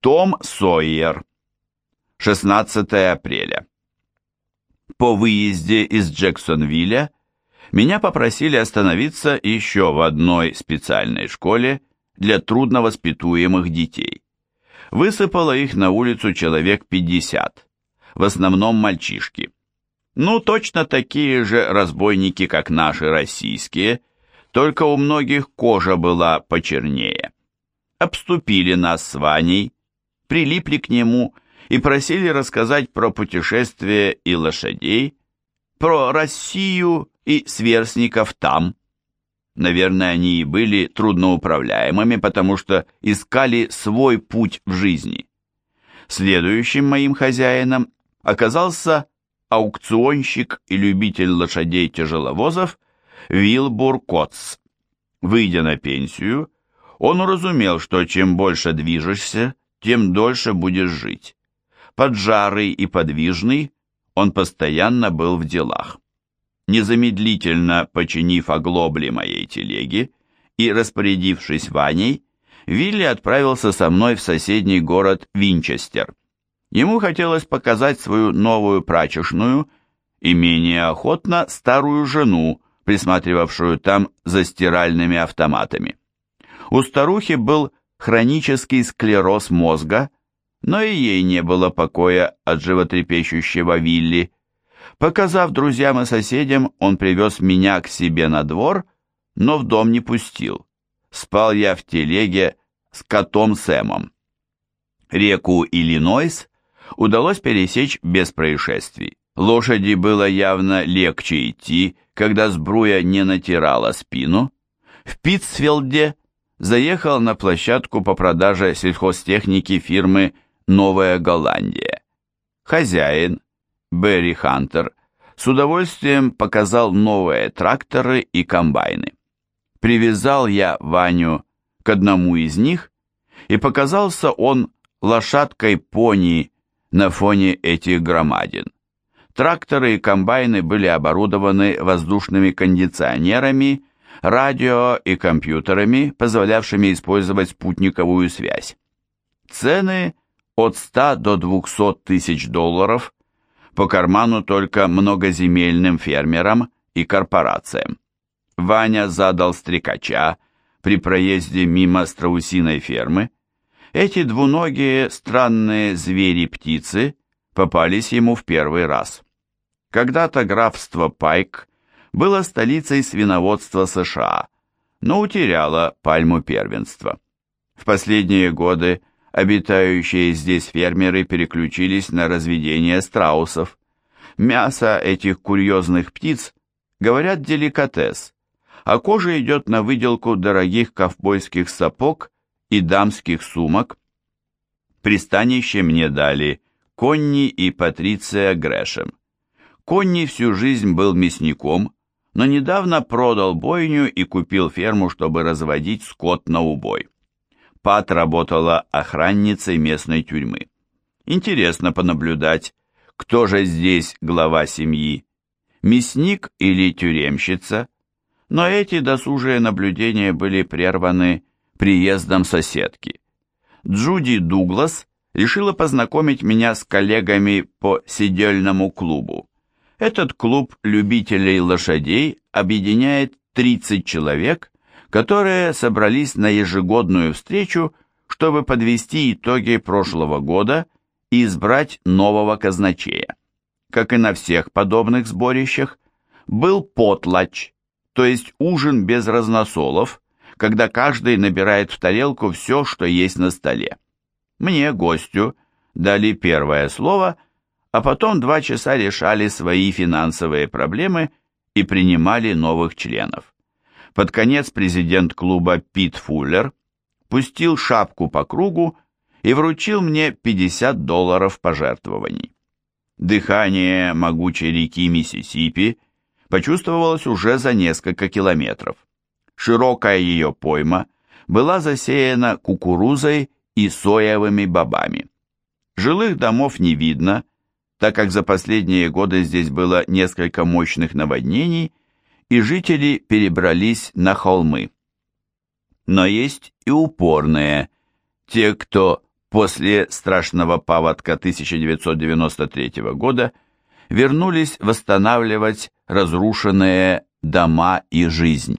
Том Сойер. 16 апреля. По выезде из Джексонвилля меня попросили остановиться еще в одной специальной школе для трудновоспитуемых детей. Высыпало их на улицу человек 50, в основном мальчишки. Ну, точно такие же разбойники, как наши российские, только у многих кожа была почернее. Обступили нас с Ваней, прилипли к нему и просили рассказать про путешествия и лошадей, про Россию и сверстников там. Наверное, они и были трудноуправляемыми, потому что искали свой путь в жизни. Следующим моим хозяином оказался аукционщик и любитель лошадей-тяжеловозов Вилбур Котс. Выйдя на пенсию, он уразумел, что чем больше движешься, тем дольше будешь жить. Поджарый и подвижный, он постоянно был в делах. Незамедлительно починив оглобли моей телеги и распорядившись Ваней, Вилли отправился со мной в соседний город Винчестер. Ему хотелось показать свою новую прачечную и менее охотно старую жену, присматривавшую там за стиральными автоматами. У старухи был хронический склероз мозга, но и ей не было покоя от животрепещущего Вилли. Показав друзьям и соседям, он привез меня к себе на двор, но в дом не пустил. Спал я в телеге с котом Сэмом. Реку Иллинойс удалось пересечь без происшествий. Лошади было явно легче идти, когда сбруя не натирала спину. В Питцфилде заехал на площадку по продаже сельхозтехники фирмы «Новая Голландия». Хозяин, Берри Хантер, с удовольствием показал новые тракторы и комбайны. Привязал я Ваню к одному из них, и показался он лошадкой-пони на фоне этих громадин. Тракторы и комбайны были оборудованы воздушными кондиционерами радио и компьютерами, позволявшими использовать спутниковую связь. Цены от 100 до 200 тысяч долларов по карману только многоземельным фермерам и корпорациям. Ваня задал стрекача при проезде мимо страусиной фермы. Эти двуногие странные звери-птицы попались ему в первый раз. Когда-то графство Пайк было столицей свиноводства США, но утеряло пальму первенства. В последние годы обитающие здесь фермеры переключились на разведение страусов. Мясо этих курьезных птиц, говорят, деликатес, а кожа идет на выделку дорогих ковбойских сапог и дамских сумок. Пристанище мне дали Конни и Патриция Грэшем. Конни всю жизнь был мясником, но недавно продал бойню и купил ферму, чтобы разводить скот на убой. Пат работала охранницей местной тюрьмы. Интересно понаблюдать, кто же здесь глава семьи, мясник или тюремщица, но эти досужие наблюдения были прерваны приездом соседки. Джуди Дуглас решила познакомить меня с коллегами по сидельному клубу. Этот клуб любителей лошадей объединяет 30 человек, которые собрались на ежегодную встречу, чтобы подвести итоги прошлого года и избрать нового казначея. Как и на всех подобных сборищах, был потлач, то есть ужин без разносолов, когда каждый набирает в тарелку все, что есть на столе. Мне, гостю, дали первое слово – а потом два часа решали свои финансовые проблемы и принимали новых членов. Под конец президент клуба Пит Фуллер пустил шапку по кругу и вручил мне 50 долларов пожертвований. Дыхание могучей реки Миссисипи почувствовалось уже за несколько километров. Широкая ее пойма была засеяна кукурузой и соевыми бобами. Жилых домов не видно, так как за последние годы здесь было несколько мощных наводнений, и жители перебрались на холмы. Но есть и упорные, те, кто после страшного паводка 1993 года вернулись восстанавливать разрушенные дома и жизнь.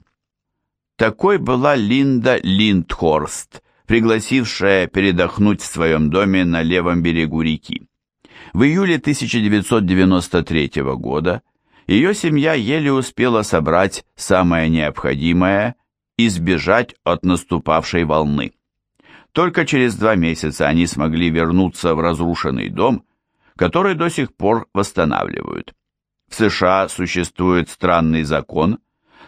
Такой была Линда Линдхорст, пригласившая передохнуть в своем доме на левом берегу реки. В июле 1993 года ее семья еле успела собрать самое необходимое и сбежать от наступавшей волны. Только через два месяца они смогли вернуться в разрушенный дом, который до сих пор восстанавливают. В США существует странный закон,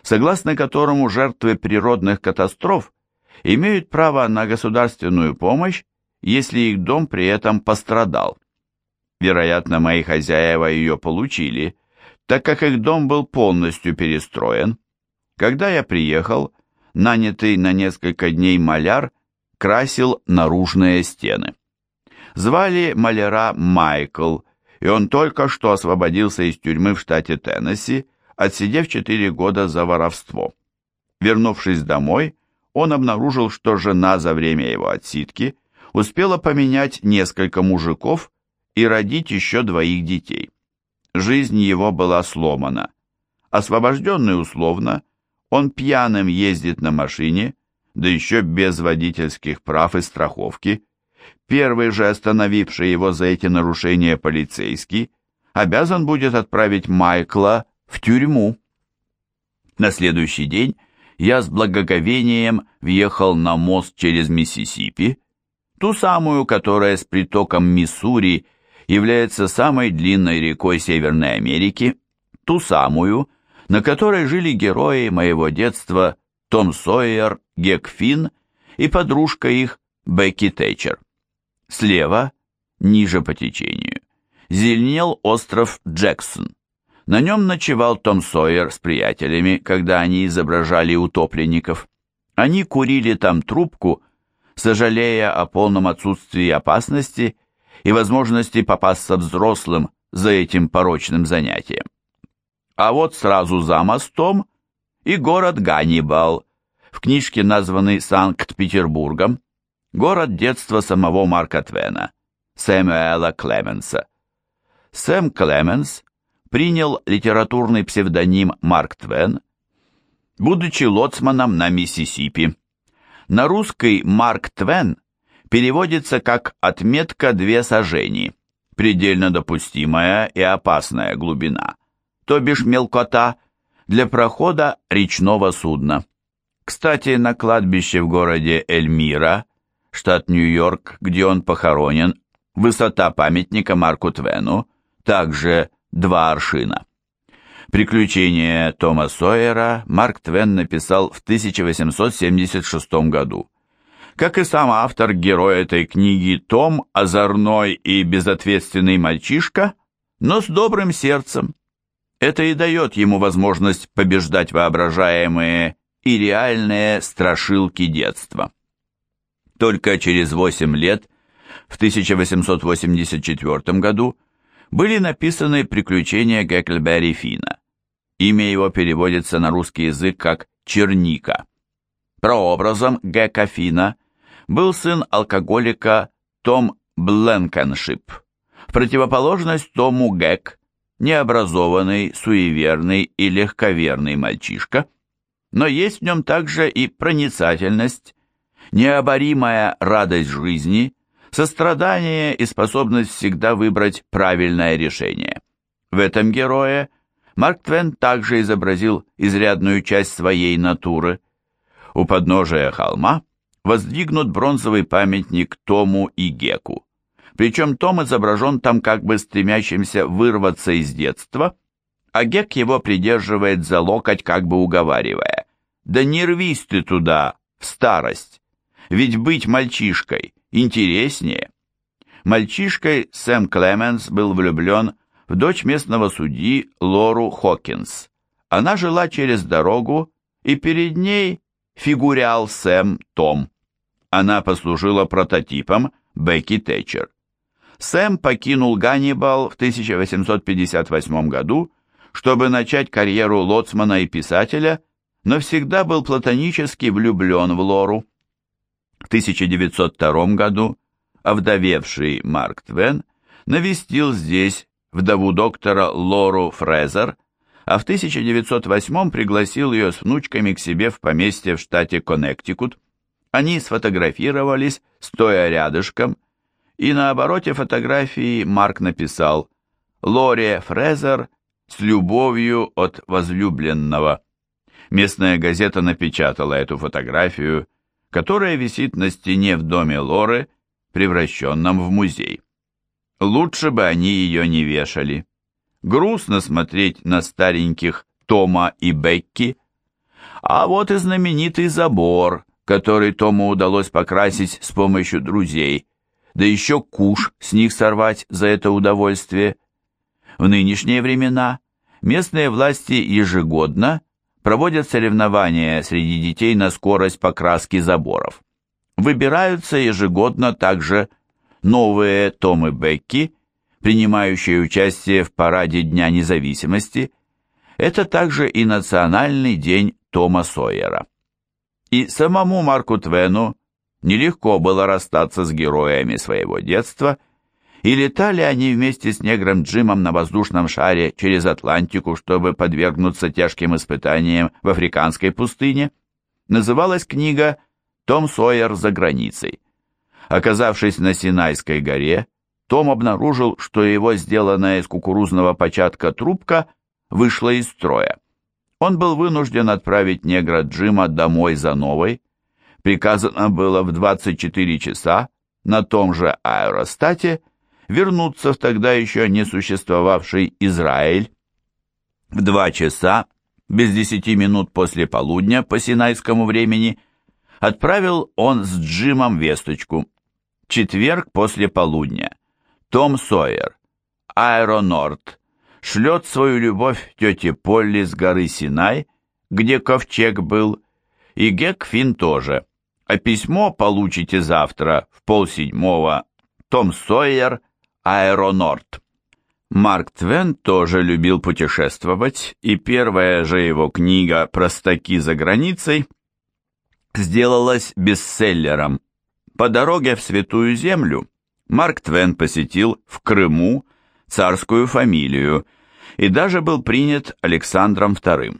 согласно которому жертвы природных катастроф имеют право на государственную помощь, если их дом при этом пострадал. Вероятно, мои хозяева ее получили, так как их дом был полностью перестроен. Когда я приехал, нанятый на несколько дней маляр красил наружные стены. Звали маляра Майкл, и он только что освободился из тюрьмы в штате Теннесси, отсидев 4 года за воровство. Вернувшись домой, он обнаружил, что жена за время его отсидки успела поменять несколько мужиков и родить еще двоих детей. Жизнь его была сломана. Освобожденный условно, он пьяным ездит на машине, да еще без водительских прав и страховки. Первый же остановивший его за эти нарушения полицейский обязан будет отправить Майкла в тюрьму. На следующий день я с благоговением въехал на мост через Миссисипи, ту самую, которая с притоком Миссури является самой длинной рекой Северной Америки, ту самую, на которой жили герои моего детства Том Сойер, Гек Финн и подружка их Бекки Тэтчер. Слева, ниже по течению, зеленел остров Джексон. На нем ночевал Том Сойер с приятелями, когда они изображали утопленников. Они курили там трубку, сожалея о полном отсутствии опасности и возможности попасться взрослым за этим порочным занятием. А вот сразу за мостом и город Ганнибал, в книжке названный Санкт-Петербургом, город детства самого Марка Твена, Сэмюэла Клеменса. Сэм Клеменс принял литературный псевдоним Марк Твен, будучи лоцманом на Миссисипи. На русский Марк Твен переводится как «отметка две сажени», предельно допустимая и опасная глубина, то бишь мелкота, для прохода речного судна. Кстати, на кладбище в городе Эльмира, штат Нью-Йорк, где он похоронен, высота памятника Марку Твену также два аршина. Приключения Тома Сойера Марк Твен написал в 1876 году. Как и сам автор, герой этой книги Том – озорной и безответственный мальчишка, но с добрым сердцем. Это и дает ему возможность побеждать воображаемые и реальные страшилки детства. Только через 8 лет, в 1884 году, были написаны «Приключения Гекльберри Фина». Имя его переводится на русский язык как «Черника». Прообразом Гека Фина был сын алкоголика Том Бленкеншип. В противоположность Тому Гек, необразованный, суеверный и легковерный мальчишка, но есть в нем также и проницательность, необоримая радость жизни – сострадание и способность всегда выбрать правильное решение. В этом герое Марк Твен также изобразил изрядную часть своей натуры. У подножия холма воздвигнут бронзовый памятник Тому и Геку. Причем Том изображен там как бы стремящимся вырваться из детства, а Гек его придерживает за локоть, как бы уговаривая. «Да не рвись ты туда, в старость! Ведь быть мальчишкой интереснее. Мальчишкой Сэм Клеменс был влюблен в дочь местного судьи Лору Хокинс. Она жила через дорогу, и перед ней фигурял Сэм Том. Она послужила прототипом Бекки Тэтчер. Сэм покинул Ганнибал в 1858 году, чтобы начать карьеру лоцмана и писателя, но всегда был платонически влюблен в Лору. В 1902 году овдовевший Марк Твен навестил здесь вдову доктора Лору Фрезер, а в 1908 пригласил ее с внучками к себе в поместье в штате Коннектикут. Они сфотографировались, стоя рядышком, и на обороте фотографии Марк написал «Лоре Фрезер с любовью от возлюбленного». Местная газета напечатала эту фотографию, которая висит на стене в доме Лоры, превращенном в музей. Лучше бы они ее не вешали. Грустно смотреть на стареньких Тома и Бекки. А вот и знаменитый забор, который Тому удалось покрасить с помощью друзей, да еще куш с них сорвать за это удовольствие. В нынешние времена местные власти ежегодно проводят соревнования среди детей на скорость покраски заборов. Выбираются ежегодно также новые Томы Бекки, принимающие участие в параде Дня независимости. Это также и Национальный день Тома Сойера. И самому Марку Твену нелегко было расстаться с героями своего детства, и летали они вместе с негром Джимом на воздушном шаре через Атлантику, чтобы подвергнуться тяжким испытаниям в африканской пустыне. Называлась книга «Том Сойер за границей». Оказавшись на Синайской горе, том обнаружил, что его сделанная из кукурузного початка трубка вышла из строя. Он был вынужден отправить негра Джима домой за новой. Приказано было в 24 часа на том же аэростате вернуться в тогда еще не существовавший Израиль. В два часа, без десяти минут после полудня по синайскому времени, отправил он с Джимом весточку. Четверг после полудня. Том Сойер, Аэронорд, шлет свою любовь тете Полли с горы Синай, где ковчег был, и Гек Фин тоже. А письмо получите завтра в полседьмого. Том Сойер, Аэронорд. Марк Твен тоже любил путешествовать, и первая же его книга «Простаки за границей» сделалась бестселлером. По дороге в Святую Землю Марк Твен посетил в Крыму царскую фамилию и даже был принят Александром II.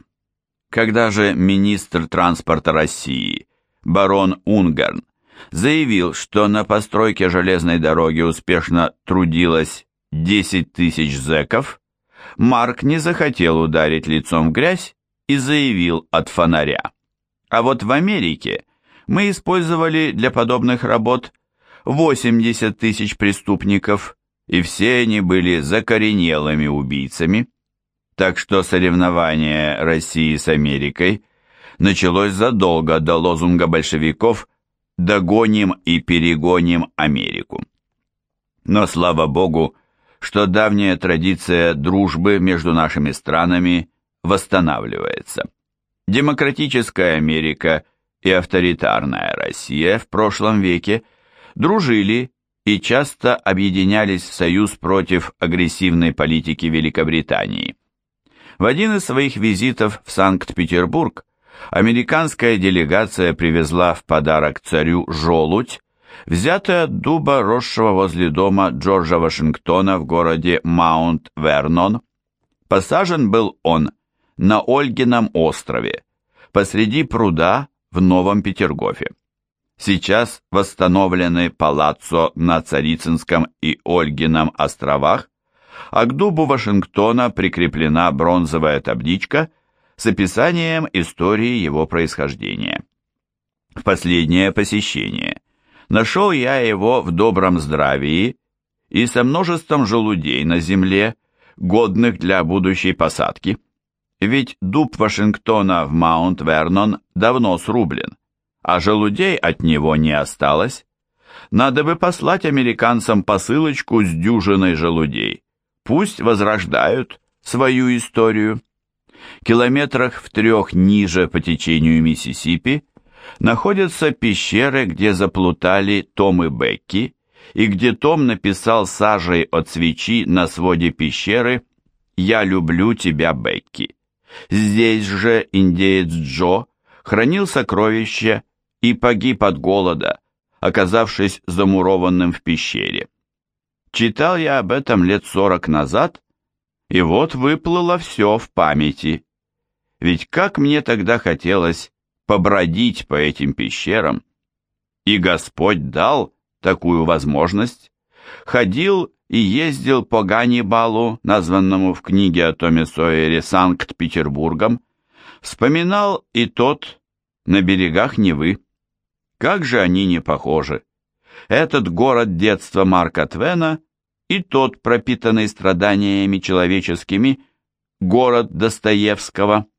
Когда же министр транспорта России, барон Унгарн, заявил, что на постройке железной дороги успешно трудилось 10 тысяч зэков, Марк не захотел ударить лицом в грязь и заявил от фонаря. А вот в Америке мы использовали для подобных работ 80 тысяч преступников, и все они были закоренелыми убийцами. Так что соревнование России с Америкой началось задолго до лозунга большевиков «Догоним и перегоним Америку». Но слава богу, что давняя традиция дружбы между нашими странами восстанавливается. Демократическая Америка и авторитарная Россия в прошлом веке – дружили и часто объединялись в союз против агрессивной политики Великобритании. В один из своих визитов в Санкт-Петербург американская делегация привезла в подарок царю желудь, взятый от дуба, росшего возле дома Джорджа Вашингтона в городе Маунт-Вернон. Посажен был он на Ольгином острове, посреди пруда в Новом Петергофе. Сейчас восстановлены палаццо на Царицынском и Ольгином островах, а к дубу Вашингтона прикреплена бронзовая табличка с описанием истории его происхождения. В последнее посещение нашел я его в добром здравии и со множеством желудей на земле, годных для будущей посадки. Ведь дуб Вашингтона в Маунт-Вернон давно срублен а желудей от него не осталось. Надо бы послать американцам посылочку с дюжиной желудей. Пусть возрождают свою историю. Километрах в трех ниже по течению Миссисипи находятся пещеры, где заплутали Том и Бекки, и где Том написал сажей от свечи на своде пещеры «Я люблю тебя, Бекки». Здесь же индеец Джо хранил сокровища и погиб от голода, оказавшись замурованным в пещере. Читал я об этом лет сорок назад, и вот выплыло все в памяти. Ведь как мне тогда хотелось побродить по этим пещерам. И Господь дал такую возможность. Ходил и ездил по Ганнибалу, названному в книге о Томе Сойере Санкт-Петербургом, вспоминал и тот на берегах Невы. Как же они не похожи! Этот город детства Марка Твена и тот, пропитанный страданиями человеческими, город Достоевского –